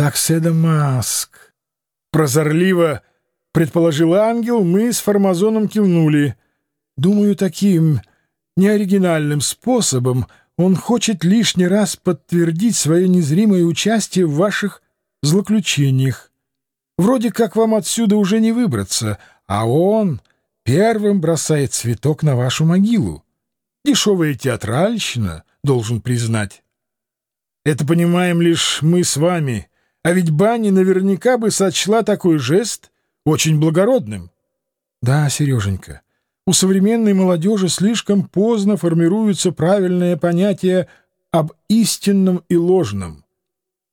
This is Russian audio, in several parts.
Так Седа Маск. Прозорливо предположил ангел, мы с Формазоном кивнули. Думаю, таким неоригинальным способом он хочет лишний раз подтвердить свое незримое участие в ваших злоключениях. Вроде как вам отсюда уже не выбраться, а он первым бросает цветок на вашу могилу. Дешевая театральщина, должен признать. Это понимаем лишь мы с вами, а ведь Банни наверняка бы сочла такой жест очень благородным. Да, Сереженька, у современной молодежи слишком поздно формируется правильное понятие об истинном и ложном.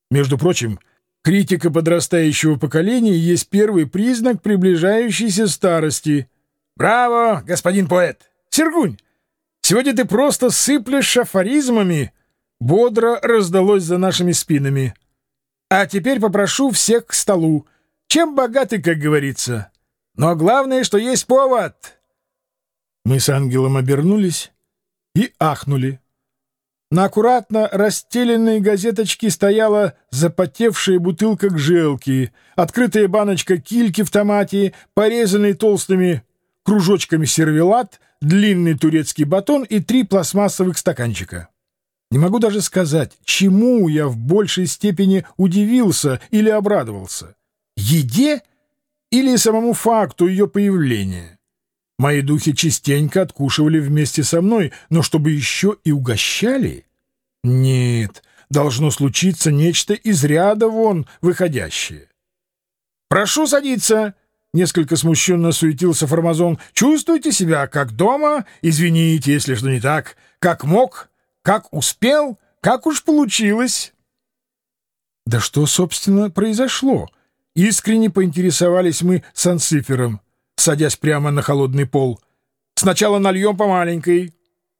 Между прочим, критика подрастающего поколения есть первый признак приближающейся старости. Браво, господин поэт! Сергунь, сегодня ты просто сыплешь афоризмами, бодро раздалось за нашими спинами. А теперь попрошу всех к столу. Чем богаты, как говорится. Но главное, что есть повод. Мы с ангелом обернулись и ахнули. На аккуратно расстеленной газеточке стояла запотевшая бутылка гжелки, открытая баночка кильки в томате, порезанный толстыми кружочками сервелат, длинный турецкий батон и три пластмассовых стаканчика. Не могу даже сказать, чему я в большей степени удивился или обрадовался. Еде или самому факту ее появления. Мои духи частенько откушивали вместе со мной, но чтобы еще и угощали? Нет, должно случиться нечто из ряда вон выходящее. «Прошу садиться!» — несколько смущенно суетился Формазон. «Чувствуйте себя как дома? Извините, если что не так. Как мог, как успел, как уж получилось. Да что, собственно, произошло? Искренне поинтересовались мы с Анцифером, садясь прямо на холодный пол. Сначала нальем по маленькой.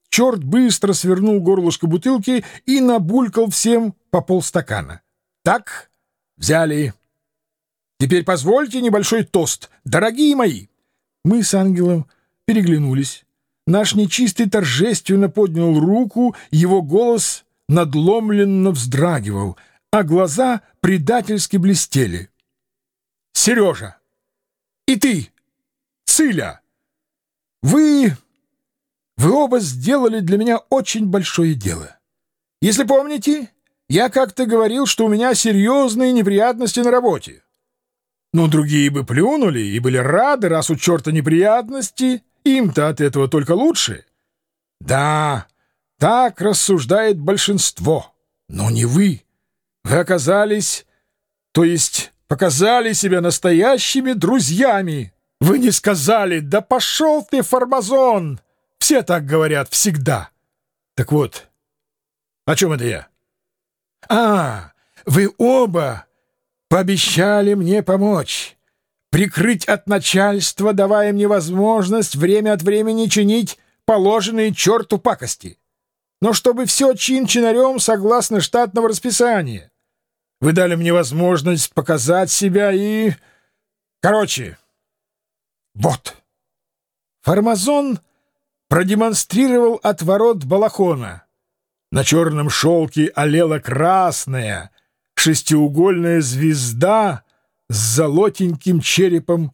Черт быстро свернул горлышко бутылки и набулькал всем по полстакана. Так, взяли. Теперь позвольте небольшой тост, дорогие мои. Мы с ангелом переглянулись. Наш нечистый торжественно поднял руку, его голос надломленно вздрагивал, а глаза предательски блестели. «Сережа! И ты, Циля! Вы... вы оба сделали для меня очень большое дело. Если помните, я как-то говорил, что у меня серьезные неприятности на работе. Ну, другие бы плюнули и были рады, раз у черта неприятности, им-то от этого только лучше. Да, так рассуждает большинство, но не вы. Вы оказались, то есть показали себя настоящими друзьями. Вы не сказали «Да пошел ты, Формазон!» Все так говорят всегда. Так вот, о чем это я? А, вы оба пообещали мне помочь прикрыть от начальства, давая мне возможность время от времени чинить положенные черту пакости. Но чтобы все чин-чинарем согласно штатного расписания. Вы дали мне возможность показать себя и... Короче, вот. Формазон продемонстрировал отворот балахона. На черном шелке олела красная шестиугольная звезда с золотеньким черепом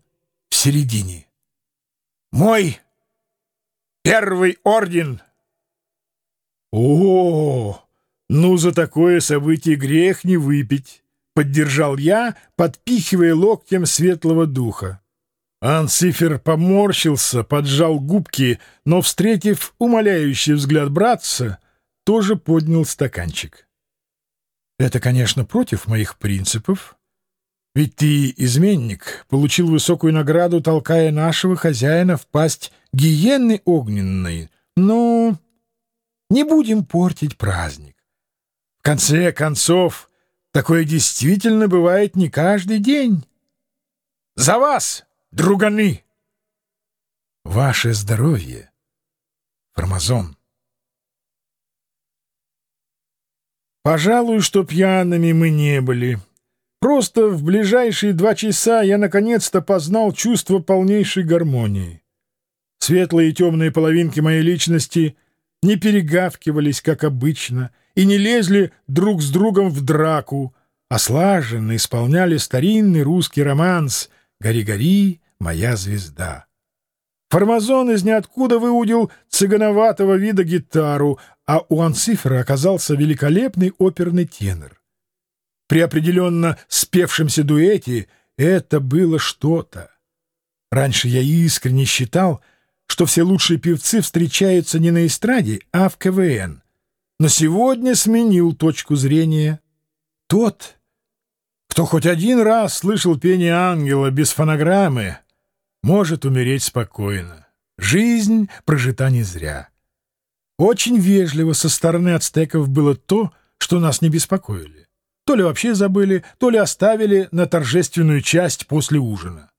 в середине. «Мой первый орден!» «О, ну за такое событие грех не выпить!» — поддержал я, подпихивая локтем светлого духа. Анцифер поморщился, поджал губки, но, встретив умоляющий взгляд братца, тоже поднял стаканчик. «Это, конечно, против моих принципов, ведь ты, изменник, получил высокую награду, толкая нашего хозяина в пасть гиены огненной. Но не будем портить праздник. В конце концов, такое действительно бывает не каждый день. За вас, друганы! Ваше здоровье, Формазон. Пожалуй, что пьяными мы не были. Просто в ближайшие два часа я наконец-то познал чувство полнейшей гармонии. Светлые и темные половинки моей личности не перегавкивались, как обычно, и не лезли друг с другом в драку, а слаженно исполняли старинный русский романс «Гори-гори, моя звезда». Формазон из ниоткуда выудил цыгановатого вида гитару, а у Анцифера оказался великолепный оперный тенор. При определенно спевшемся дуэте это было что-то. Раньше я искренне считал, что все лучшие певцы встречаются не на эстраде, а в КВН. Но сегодня сменил точку зрения. Тот, кто хоть один раз слышал пение ангела без фонограммы, может умереть спокойно. Жизнь прожита не зря. Очень вежливо со стороны ацтеков было то, что нас не беспокоили. То ли вообще забыли, то ли оставили на торжественную часть после ужина.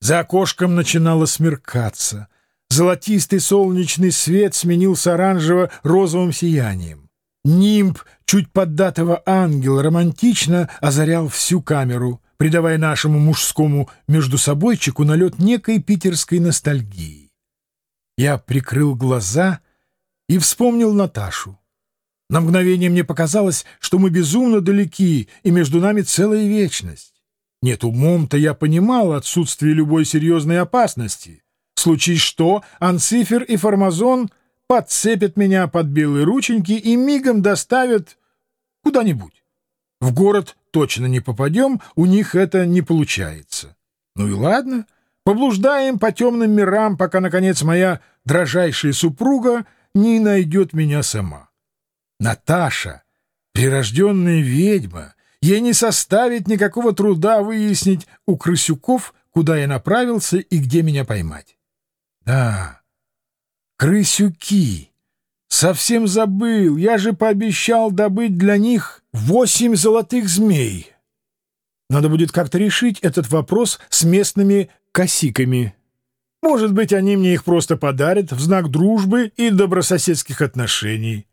За окошком начинало смеркаться. Золотистый солнечный свет сменился оранжево-розовым сиянием. Нимб чуть поддатого ангела романтично озарял всю камеру, придавая нашему мужскому междусобойчику налет некой питерской ностальгии. Я прикрыл глаза и вспомнил Наташу. На мгновение мне показалось, что мы безумно далеки, и между нами целая вечность. Нет, умом-то я понимал отсутствие любой серьезной опасности. Случись что, Анцифер и Формазон подцепят меня под белые рученьки и мигом доставят куда-нибудь. В город точно не попадем, у них это не получается. Ну и ладно, поблуждаем по темным мирам, пока, наконец, моя дрожайшая супруга не найдет меня сама. Наташа, прирожденная ведьма, ей не составит никакого труда выяснить у крысюков, куда я направился и где меня поймать. Да, крысюки. Совсем забыл, я же пообещал добыть для них восемь золотых змей. Надо будет как-то решить этот вопрос с местными косиками. Может быть, они мне их просто подарят в знак дружбы и добрососедских отношений.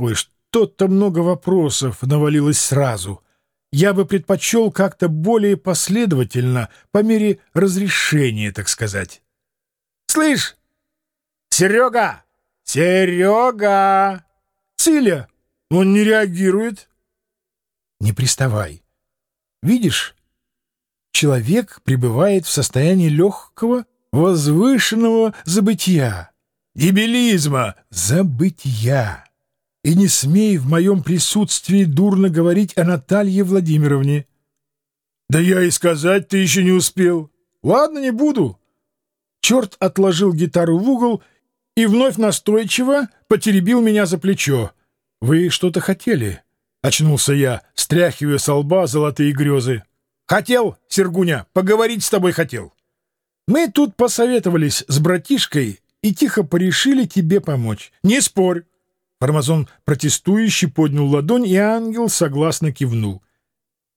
Ой, что-то много вопросов навалилось сразу. Я бы предпочел как-то более последовательно, по мере разрешения, так сказать. «Слышь, Серега! Серега! Циля! Он не реагирует!» «Не приставай. Видишь, человек пребывает в состоянии легкого, возвышенного забытия, дебилизма, забытия. И не смей в моем присутствии дурно говорить о Наталье Владимировне. Да я и сказать ты еще не успел. Ладно, не буду. Черт отложил гитару в угол и вновь настойчиво потеребил меня за плечо. Вы что-то хотели? Очнулся я, стряхивая со лба золотые грезы. Хотел, Сергуня, поговорить с тобой хотел. Мы тут посоветовались с братишкой и тихо порешили тебе помочь. Не спорь. Формазон протестующий поднял ладонь, и ангел согласно кивнул.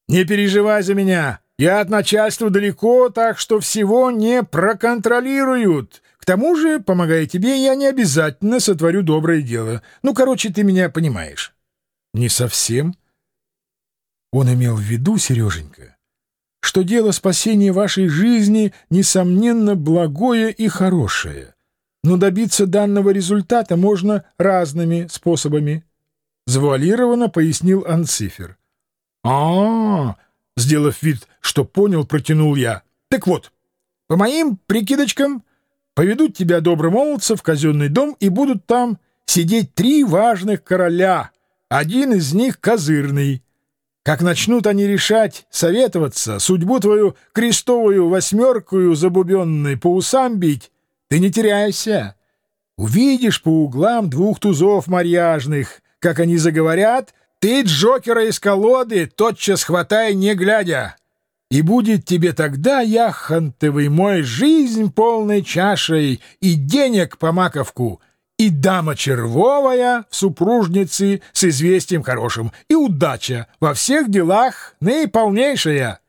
«Не переживай за меня. Я от начальства далеко, так что всего не проконтролируют. К тому же, помогая тебе, я не обязательно сотворю доброе дело. Ну, короче, ты меня понимаешь». «Не совсем». Он имел в виду, Сереженька, что дело спасения вашей жизни, несомненно, благое и хорошее но добиться данного результата можно разными способами. Завуалированно пояснил Анцифер. а, -а, -а сделав вид, что понял, протянул я. Так вот, по моим прикидочкам, поведут тебя добромолодца в казенный дом и будут там сидеть три важных короля, один из них козырный. Как начнут они решать, советоваться, судьбу твою крестовую восьмеркую забубенной по усам бить, ты не теряйся. Увидишь по углам двух тузов марьяжных. Как они заговорят, ты Джокера из колоды тотчас хватай, не глядя. И будет тебе тогда, яхонтовый мой, жизнь полной чашей и денег по маковку, и дама червовая в супружнице с известием хорошим, и удача во всех делах наиполнейшая.